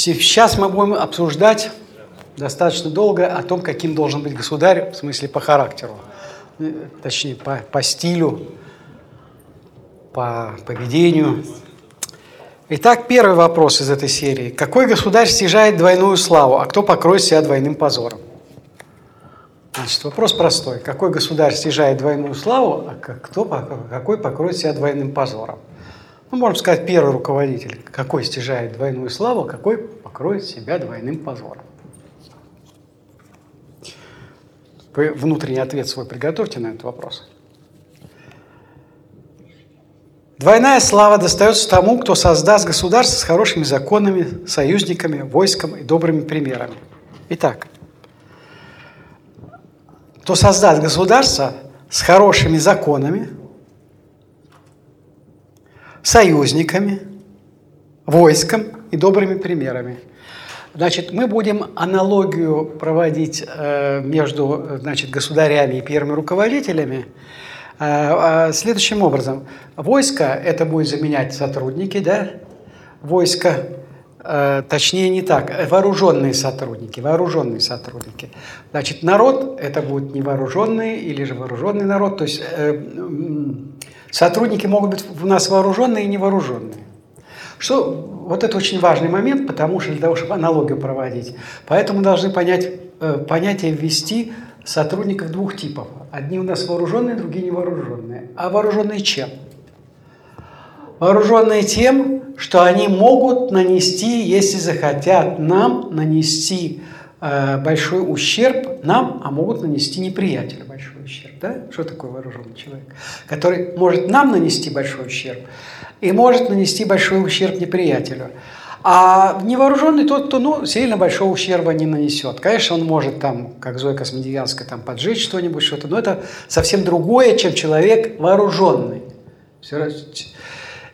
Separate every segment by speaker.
Speaker 1: Сейчас мы будем обсуждать достаточно долго о том, каким должен быть государь, в смысле по характеру, э, точнее по, по стилю, по поведению. Итак, первый вопрос из этой серии. Какой государь стяжает двойную славу, а кто покроет себя двойным позором? Значит, вопрос простой. Какой государь стяжает двойную славу, а кто, какой покроет себя двойным позором? Ну, можем сказать, первый руководитель, какой стяжает двойную славу, какой покроет себя двойным позором. Вы внутренний ответ свой приготовьте на этот вопрос. Двойная слава достается тому, кто создаст государство с хорошими законами, союзниками, войском и добрыми примерами. Итак, кто создаст государство с хорошими законами, союзниками, войском и добрыми примерами. Значит, мы будем аналогию проводить э, между значит, государями и первыми руководителями э, э, следующим образом. Войско – это будет заменять сотрудники, да? Войско, точнее не так, вооруженные сотрудники, вооруженные сотрудники. Значит, народ – это будет невооруженный или же вооруженный народ, то есть Сотрудники могут быть у нас вооруженные и невооруженные. Что, вот это очень важный момент, потому что для того, чтобы аналогию проводить. Поэтому должны понять, э, понятие ввести сотрудников двух типов. Одни у нас вооруженные, другие невооруженные. А вооруженные чем? Вооруженные тем, что они могут нанести, если захотят, нам нанести э, большой ущерб нам, а могут нанести неприятелю большой ущерб. Да? Что такое вооруженный человек? Который может нам нанести большой ущерб и может нанести большой ущерб неприятелю. А невооруженный тот, кто ну, сильно большого ущерба не нанесет. Конечно, он может, там, как Зоя Космодемьянская, там, поджечь что-нибудь, что-то, но это совсем другое, чем человек вооруженный.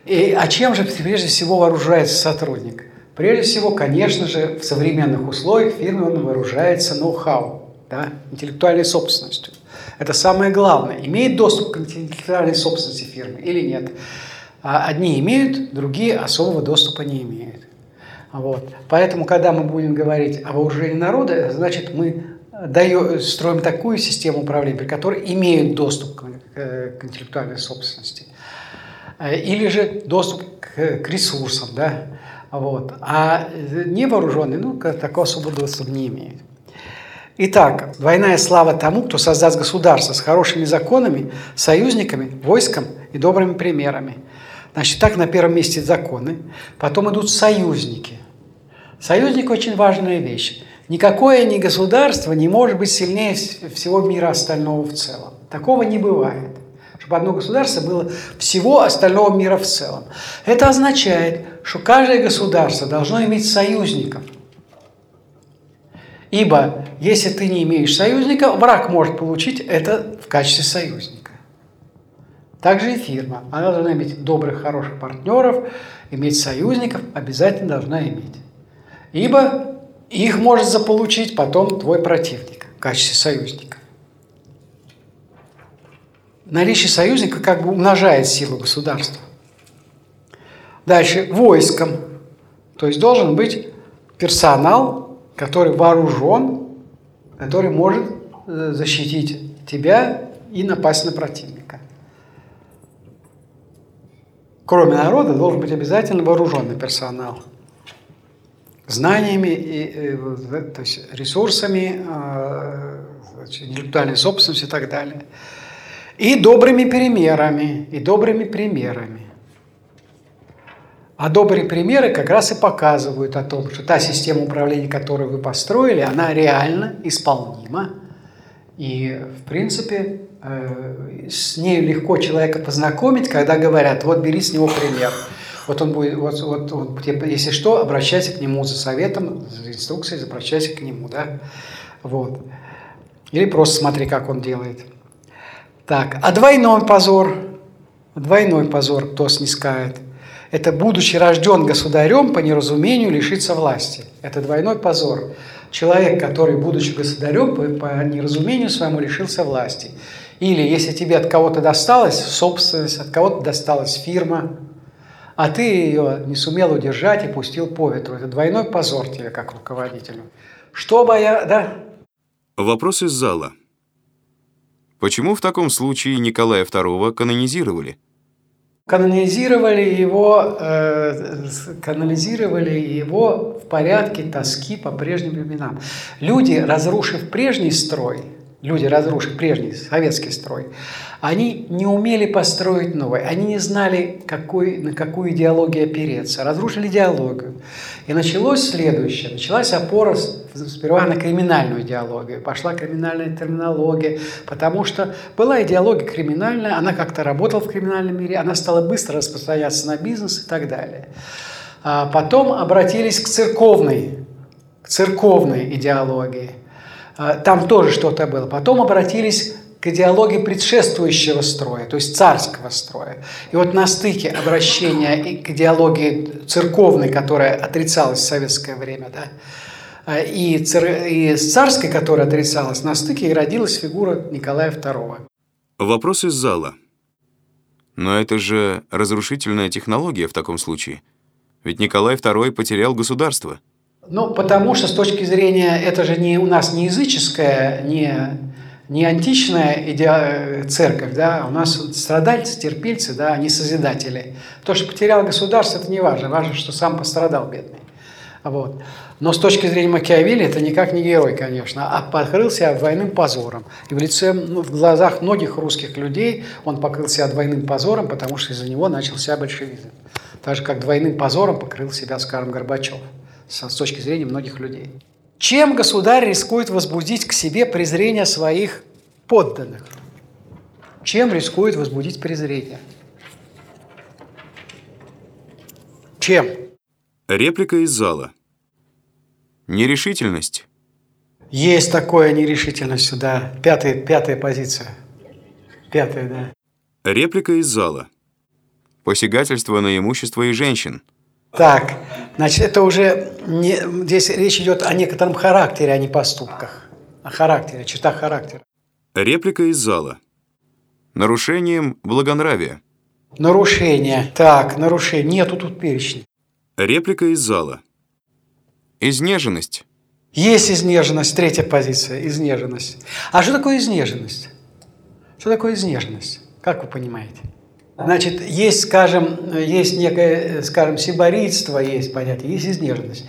Speaker 1: И, а чем же прежде всего вооружается сотрудник? Прежде всего, конечно же, в современных условиях фирмы он вооружается ноу-хау, да, интеллектуальной собственностью. Это самое главное. Имеет доступ к интеллектуальной собственности фирмы или нет? А одни имеют, другие особого доступа не имеют. Вот. Поэтому, когда мы будем говорить о вооружении народа, значит, мы даем, строим такую систему управления, при которой имеют доступ к, к интеллектуальной собственности. Или же доступ к, к ресурсам, да, вот. А невооруженный, ну, такого особого доступа не имеет. Итак, двойная слава тому, кто создаст государство с хорошими законами, союзниками, войском и добрыми примерами. Значит, так на первом месте законы, потом идут союзники. Союзник очень важная вещь. Никакое ни государство не может быть сильнее всего мира остального в целом. Такого не бывает чтобы одно государство было всего остального мира в целом. Это означает, что каждое государство должно иметь союзников. Ибо если ты не имеешь союзника, враг может получить это в качестве союзника. Также и фирма. Она должна иметь добрых, хороших партнеров, иметь союзников, обязательно должна иметь. Ибо их может заполучить потом твой противник в качестве союзника наличие союзника как бы умножает силу государства. Дальше, войском. То есть должен быть персонал, который вооружен, который может э, защитить тебя и напасть на противника. Кроме народа должен быть обязательно вооруженный персонал. Знаниями, и, э, то есть ресурсами, э, интеллектуальной собственностью и так далее и добрыми примерами, и добрыми примерами. А добрые примеры как раз и показывают о том, что та система управления, которую вы построили, она реально исполнима. И, в принципе, э, с ней легко человека познакомить, когда говорят, вот бери с него пример. Вот он будет, вот, вот, вот если что, обращайся к нему за советом, за инструкцией, обращайся к нему, да, вот. Или просто смотри, как он делает. Так, а двойной позор, двойной позор, кто снискает, это будучи рожден государем, по неразумению лишиться власти. Это двойной позор. Человек, который, будучи государем, по неразумению своему лишился власти. Или если тебе от кого-то досталась собственность, от кого-то досталась фирма, а ты ее не сумел удержать и пустил по ветру. Это двойной позор тебе как руководителю. Что бы я... Да?
Speaker 2: Вопрос из зала. Почему в таком случае Николая II канонизировали?
Speaker 1: Канонизировали его, э, канонизировали его в порядке тоски по прежним временам. Люди, разрушив прежний строй, люди, разрушив прежний советский строй, они не умели построить новый, они не знали, какой, на какую идеологию опереться, разрушили идеологию. И началось следующее. Началась опора сперва на криминальную идеологию. Пошла криминальная терминология, потому что была идеология криминальная, она как-то работала в криминальном мире, она стала быстро распространяться на бизнес и так далее. А потом обратились к церковной, к церковной идеологии. А, там тоже что-то было. Потом обратились к идеологии предшествующего строя, то есть царского строя. И вот на стыке обращения к идеологии церковной, которая отрицалась в советское время, да, и, цар, и царской, которая отрицалась, на стыке и родилась фигура Николая II.
Speaker 2: Вопрос из зала. Но это же разрушительная технология в таком случае. Ведь Николай II потерял государство.
Speaker 1: Ну, потому что с точки зрения, это же не у нас не языческое, не не античная идея, церковь, да, у нас страдальцы, терпильцы, да, они созидатели. То, что потерял государство, это не важно, важно, что сам пострадал бедный. Вот. Но с точки зрения Макиавелли это никак не герой, конечно, а покрылся двойным позором. И в лице, ну, в глазах многих русских людей он покрыл себя двойным позором, потому что из-за него начался большевизм. Так же, как двойным позором покрыл себя, скажем, Горбачев, с точки зрения многих людей. Чем государь рискует возбудить к себе презрение своих подданных? Чем рискует возбудить презрение? Чем?
Speaker 2: Реплика из зала. Нерешительность.
Speaker 1: Есть такое нерешительность, да. Пятая, пятая позиция. Пятая, да.
Speaker 2: Реплика из зала. Посягательство на имущество и женщин.
Speaker 1: Так, значит, это уже не, здесь речь идет о некотором характере, а не поступках. О характере, о чертах характера.
Speaker 2: Реплика из зала. Нарушением благонравия.
Speaker 1: Нарушение. Так, нарушение. Нету тут перечня.
Speaker 2: Реплика из зала. Изнеженность.
Speaker 1: Есть изнеженность, третья позиция, изнеженность. А что такое изнеженность? Что такое изнеженность? Как вы понимаете? Значит, есть, скажем, есть некое, скажем, сиборитство, есть понятие, есть изнеженность.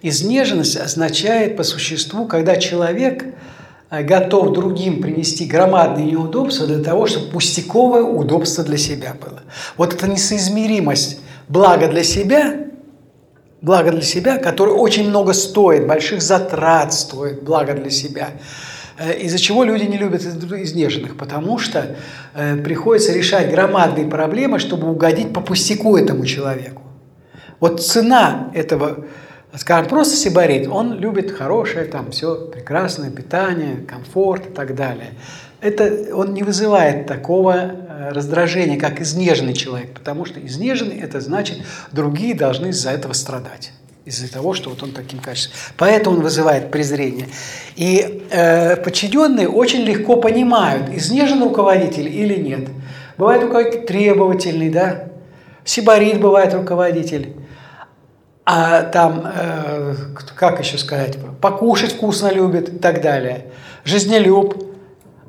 Speaker 1: Изнеженность означает по существу, когда человек э, готов другим принести громадные неудобства для того, чтобы пустяковое удобство для себя было. Вот эта несоизмеримость блага для себя, благо для себя, которое очень много стоит, больших затрат стоит, благо для себя – из-за чего люди не любят изнеженных? Потому что э, приходится решать громадные проблемы, чтобы угодить по пустяку этому человеку. Вот цена этого, скажем, просто сибарит, он любит хорошее, там все прекрасное питание, комфорт и так далее. Это он не вызывает такого э, раздражения, как изнеженный человек, потому что изнеженный – это значит, другие должны из-за этого страдать из-за того, что вот он таким качеством. Поэтому он вызывает презрение. И э, подчиненные очень легко понимают, изнежен руководитель или нет. Бывает руководитель требовательный, да, сибарит бывает руководитель. А там, э, как еще сказать, покушать вкусно любит и так далее. Жизнелюб.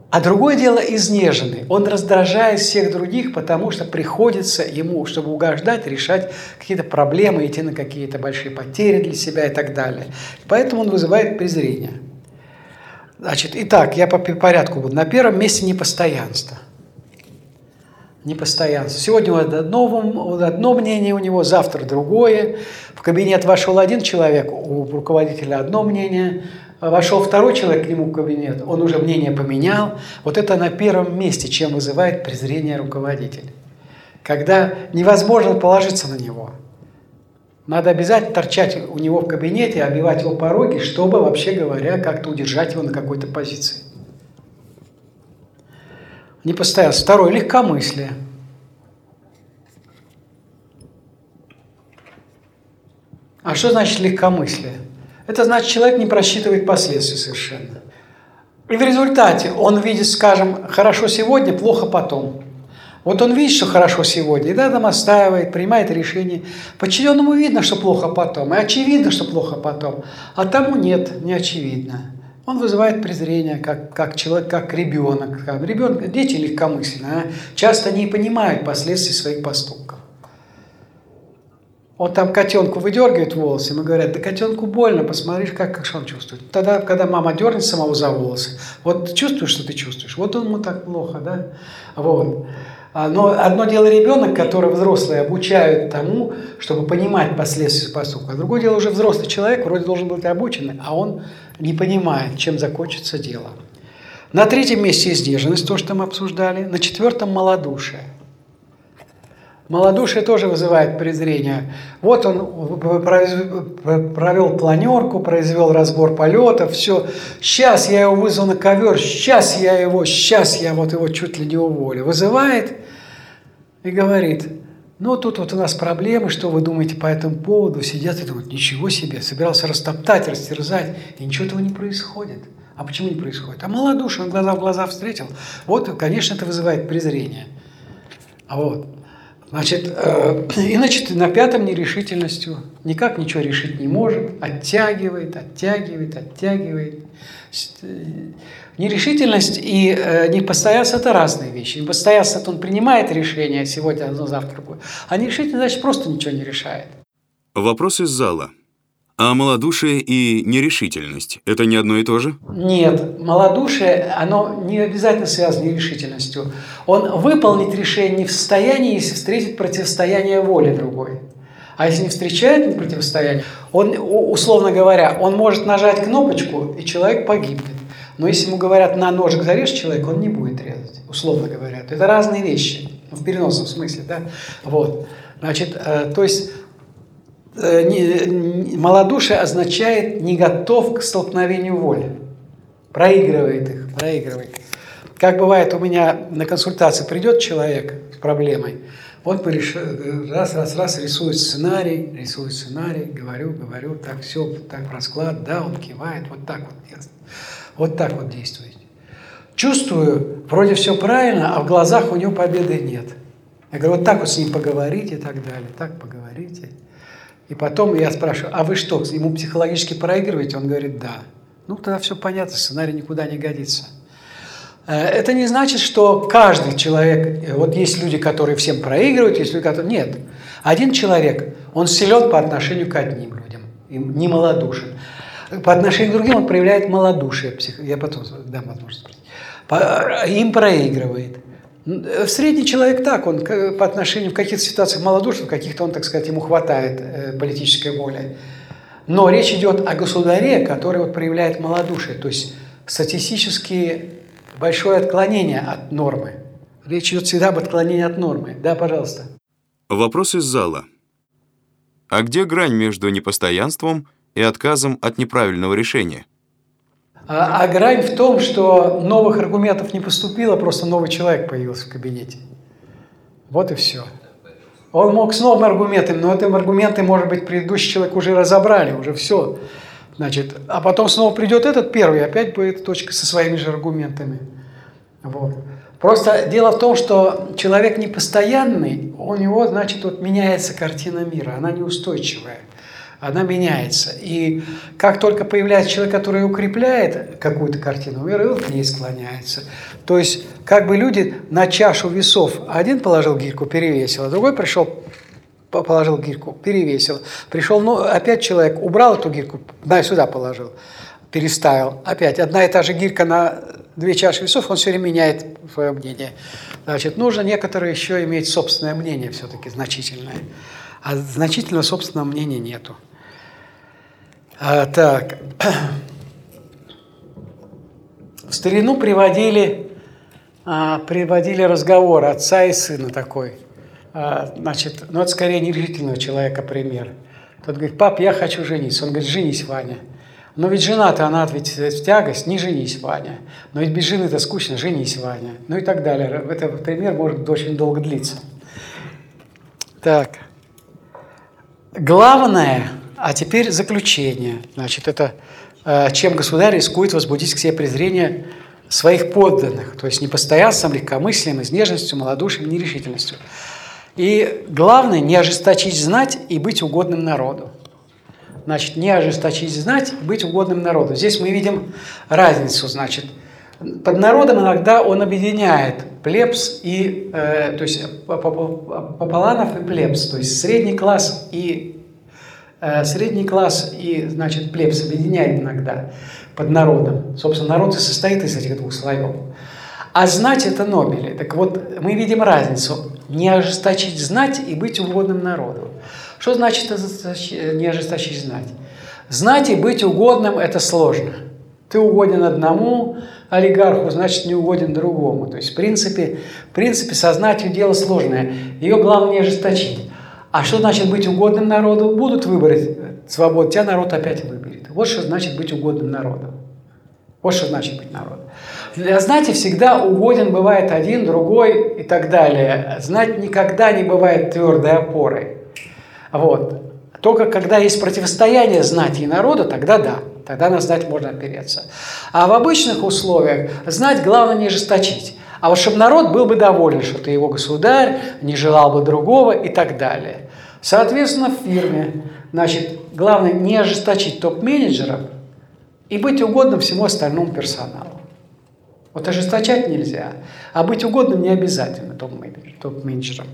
Speaker 1: А другое дело изнеженный. Он раздражает всех других, потому что приходится ему, чтобы угождать, решать какие-то проблемы, идти на какие-то большие потери для себя и так далее. Поэтому он вызывает презрение. Значит, итак, я по порядку буду. На первом месте непостоянство. Непостоянство. Сегодня вот одно, одно мнение у него, завтра другое. В кабинет вошел один человек, у руководителя одно мнение – вошел второй человек к нему в кабинет, он уже мнение поменял. Вот это на первом месте, чем вызывает презрение руководителя. Когда невозможно положиться на него. Надо обязательно торчать у него в кабинете, обивать его пороги, чтобы, вообще говоря, как-то удержать его на какой-то позиции. Непостоянство. Второе – легкомыслие. А что значит легкомыслие? Это значит, человек не просчитывает последствия совершенно. И в результате он видит, скажем, хорошо сегодня, плохо потом. Вот он видит, что хорошо сегодня, и да, там настаивает, принимает решение. Подчиненному видно, что плохо потом, и очевидно, что плохо потом, а тому нет, не очевидно. Он вызывает презрение, как, как человек, как ребенок. Ребенок. Дети легкомысленные, а? часто не понимают последствий своих поступков. Он там котенку выдергивает волосы, ему говорят, да котенку больно, посмотри, как, как он чувствует. Тогда, когда мама дернет самого за волосы, вот чувствуешь, что ты чувствуешь, вот он ему так плохо, да? Вот. А, но одно дело ребенок, который взрослые обучают тому, чтобы понимать последствия поступка. А другое дело уже взрослый человек, вроде должен быть обученный, а он не понимает, чем закончится дело. На третьем месте издержанность, то, что мы обсуждали. На четвертом – малодушие – Малодушие тоже вызывает презрение. Вот он провел планерку, произвел разбор полетов, все. Сейчас я его вызову на ковер, сейчас я его, сейчас я вот его чуть ли не уволю. Вызывает и говорит, ну тут вот у нас проблемы, что вы думаете по этому поводу? Сидят и думают, ничего себе, собирался растоптать, растерзать, и ничего этого не происходит. А почему не происходит? А малодушие, он глаза в глаза встретил. Вот, конечно, это вызывает презрение. А вот. Значит, э, и значит, на пятом нерешительностью никак ничего решить не может, оттягивает, оттягивает, оттягивает. Э, нерешительность и э, непостоянство – это разные вещи. Непостоянство – это он принимает решение сегодня одно, завтра другое. А нерешительность, значит, просто ничего не решает.
Speaker 2: Вопрос из зала. А малодушие и нерешительность – это не одно и то же?
Speaker 1: Нет. Малодушие, оно не обязательно связано с нерешительностью. Он выполнить решение не в состоянии, если встретит противостояние воли другой. А если не встречает противостояние, он, условно говоря, он может нажать кнопочку, и человек погибнет. Но если ему говорят, на ножик зарежь человека, он не будет резать, условно говоря. Это разные вещи, в переносном смысле, да? Вот. Значит, э, то есть малодушие означает не готов к столкновению воли. Проигрывает их, проигрывает. Как бывает у меня на консультации придет человек с проблемой, вот мы реш... раз, раз, раз рисует сценарий, рисует сценарий, говорю, говорю, так все, так расклад, да, он кивает, вот так вот, вот так вот действует. Чувствую, вроде все правильно, а в глазах у него победы нет. Я говорю, вот так вот с ним поговорите и так далее, так поговорите. И потом я спрашиваю, а вы что, ему психологически проигрываете? Он говорит, да. Ну, тогда все понятно, сценарий никуда не годится. Э, это не значит, что каждый человек, э, вот есть люди, которые всем проигрывают, есть люди, которые... Нет. Один человек, он силен по отношению к одним людям, не малодушен. По отношению к другим он проявляет малодушие. Я потом дам возможность спросить. Им проигрывает. Средний человек так, он по отношению в каких-то ситуациях малодушен, в каких-то он, так сказать, ему хватает э, политической воли. Но речь идет о государе, который вот проявляет малодушие, то есть статистически большое отклонение от нормы. Речь идет всегда об отклонении от нормы. Да, пожалуйста.
Speaker 2: Вопрос из зала. А где грань между непостоянством и отказом от неправильного решения?
Speaker 1: А, а грань в том, что новых аргументов не поступило, просто новый человек появился в кабинете. Вот и все. Он мог с новыми аргументами, но этим аргументы, может быть, предыдущий человек уже разобрали, уже все. Значит, а потом снова придет этот первый, опять будет точка со своими же аргументами. Вот. Просто дело в том, что человек непостоянный, у него, значит, вот меняется картина мира, она неустойчивая она меняется. И как только появляется человек, который укрепляет какую-то картину мира, он к ней склоняется. То есть как бы люди на чашу весов один положил гирьку, перевесил, а другой пришел, положил гирьку, перевесил. Пришел, ну, опять человек убрал эту гирьку, на сюда положил, переставил. Опять одна и та же гирька на две чаши весов, он все время меняет свое мнение. Значит, нужно некоторые еще иметь собственное мнение все-таки значительное. А значительного собственного мнения нету. А, так. В старину приводили, а, приводили разговор отца и сына такой. А, значит, ну это скорее нерешительного человека пример. Тот говорит, пап, я хочу жениться. Он говорит, женись, Ваня. Но ведь жена-то, она ведь в тягость, не женись, Ваня. Но ведь без жены это скучно, женись, Ваня. Ну и так далее. Этот пример может очень долго длиться. Так. Главное, а теперь заключение. Значит, это э, чем государь рискует возбудить к себе презрение своих подданных, то есть непостоянством, легкомыслием, изнежностью, малодушием, нерешительностью. И главное, не ожесточить знать и быть угодным народу. Значит, не ожесточить знать быть угодным народу. Здесь мы видим разницу, значит, под народом иногда он объединяет плебс и, э, то есть пополанов и плебс, то есть средний класс и э, средний класс и, значит, плебс объединяет иногда под народом. Собственно, народ и состоит из этих двух слоев. А знать – это Нобели. Так вот, мы видим разницу. Не ожесточить знать и быть угодным народу. Что значит не ожесточить знать? Знать и быть угодным – это сложно. Ты угоден одному олигарху, значит, не угоден другому. То есть, в принципе, в принципе сознать дело сложное. Ее главное не ожесточить. А что значит быть угодным народу? Будут выбрать свободу, тебя народ опять выберет. Вот что значит быть угодным народом. Вот что значит быть народом. Для знати всегда угоден бывает один, другой и так далее. Знать никогда не бывает твердой опорой. Вот. Только когда есть противостояние знати и народа, тогда да, тогда на знать можно опереться. А в обычных условиях знать главное не жесточить. А вот чтобы народ был бы доволен, что ты его государь, не желал бы другого и так далее. Соответственно, в фирме, значит, главное не ожесточить топ-менеджеров и быть угодным всему остальному персоналу. Вот ожесточать нельзя, а быть угодным не обязательно топ-менеджером.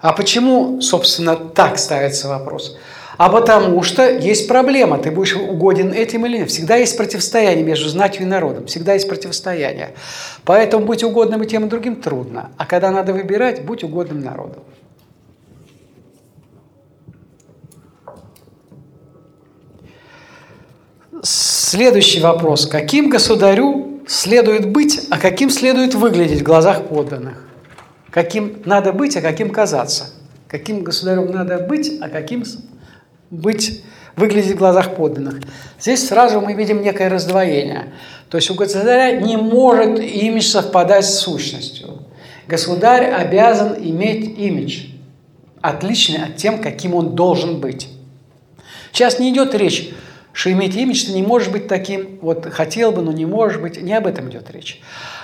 Speaker 1: А почему, собственно, так ставится вопрос? А потому что есть проблема, ты будешь угоден этим или нет. Всегда есть противостояние между знатью и народом, всегда есть противостояние. Поэтому быть угодным и тем и другим трудно. А когда надо выбирать, будь угодным народу. Следующий вопрос. Каким государю следует быть, а каким следует выглядеть в глазах подданных? Каким надо быть, а каким казаться? Каким государем надо быть, а каким быть, выглядеть в глазах подданных? Здесь сразу мы видим некое раздвоение. То есть у государя не может имидж совпадать с сущностью. Государь обязан иметь имидж, отличный от тем, каким он должен быть. Сейчас не идет речь что иметь имидж ты не можешь быть таким, вот хотел бы, но не можешь быть, не об этом идет речь.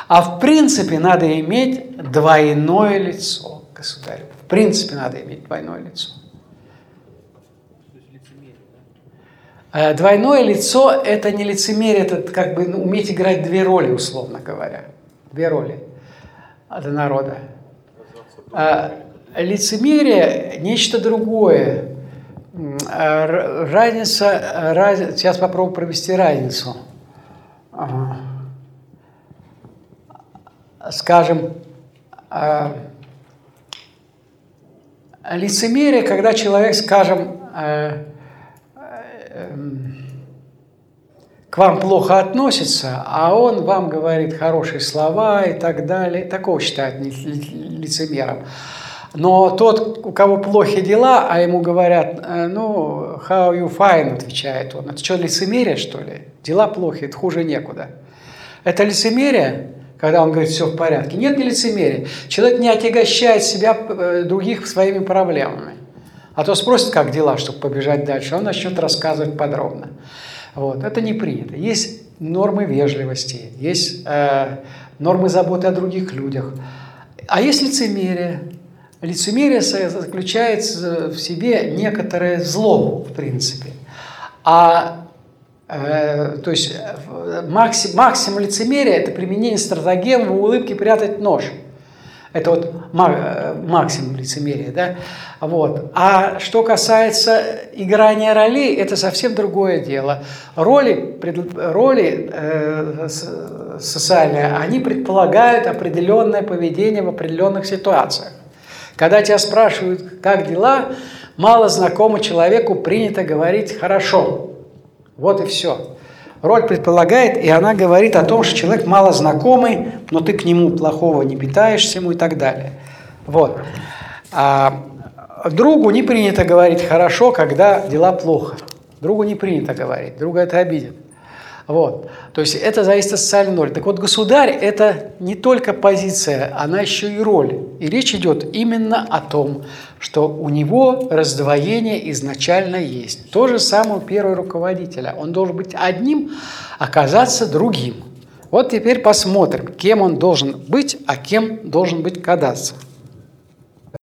Speaker 1: А в принципе надо иметь двойное лицо государю. В принципе надо иметь двойное лицо. Э, двойное лицо – это не лицемерие, это как бы ну, уметь играть две роли, условно говоря. Две роли для народа. А лицемерие – нечто другое. Разница, раз, сейчас попробую провести разницу. Скажем, лицемерие, когда человек, скажем, э, к вам плохо относится, а он вам говорит хорошие слова и так далее. Такого считают лицемером. Но тот, у кого плохие дела, а ему говорят, э, ну, how you fine, отвечает он. Это что, лицемерие, что ли? Дела плохие, хуже некуда. Это лицемерие, когда он говорит, все в порядке. Нет, не лицемерие. Человек не отягощает себя э, других своими проблемами. А то спросит, как дела, чтобы побежать дальше. Он начнет рассказывать подробно. Вот. Это не принято. Есть нормы вежливости, есть э, нормы заботы о других людях. А есть лицемерие. Лицемерие заключается в себе некоторое зло, в принципе. А э, то есть максим, максимум лицемерия – это применение стратегем в улыбке прятать нож. Это вот максимум лицемерия, да? Вот. А что касается играния ролей, это совсем другое дело. Роли, роли э, социальные, они предполагают определенное поведение в определенных ситуациях. Когда тебя спрашивают, как дела, мало знакомому человеку принято говорить «хорошо». Вот и все. Роль предполагает, и она говорит о том, что человек мало знакомый, но ты к нему плохого не питаешься ему и так далее. Вот. А другу не принято говорить «хорошо», когда дела плохо. Другу не принято говорить, друга это обидит. Вот. То есть это зависит от социальной роли. Так вот, государь – это не только позиция, она еще и роль. И речь идет именно о том, что у него раздвоение изначально есть. То же самое у первого руководителя. Он должен быть одним, оказаться другим. Вот теперь посмотрим, кем он должен быть, а кем должен быть кадаться.